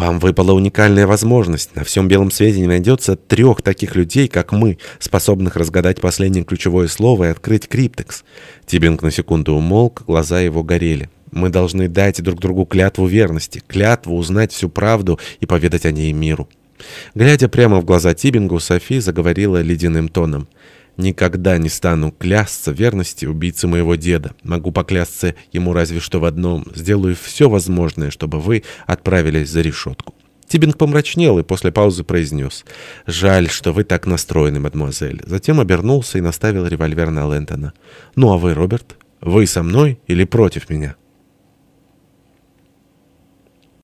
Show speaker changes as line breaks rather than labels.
Вам выпала уникальная возможность. На всем белом свете не найдется трех таких людей, как мы, способных разгадать последнее ключевое слово и открыть криптекс. Тибинг на секунду умолк, глаза его горели. Мы должны дать друг другу клятву верности, клятву узнать всю правду и поведать о ней миру. Глядя прямо в глаза Тибингу, Софи заговорила ледяным тоном. «Никогда не стану клясться верности убийце моего деда. Могу поклясться ему разве что в одном. Сделаю все возможное, чтобы вы отправились за решетку». Тибинг помрачнел и после паузы произнес. «Жаль, что вы так настроены, мадемуазель». Затем обернулся и наставил револьвер на Лэнтона. «Ну а вы, Роберт? Вы со мной или против меня?»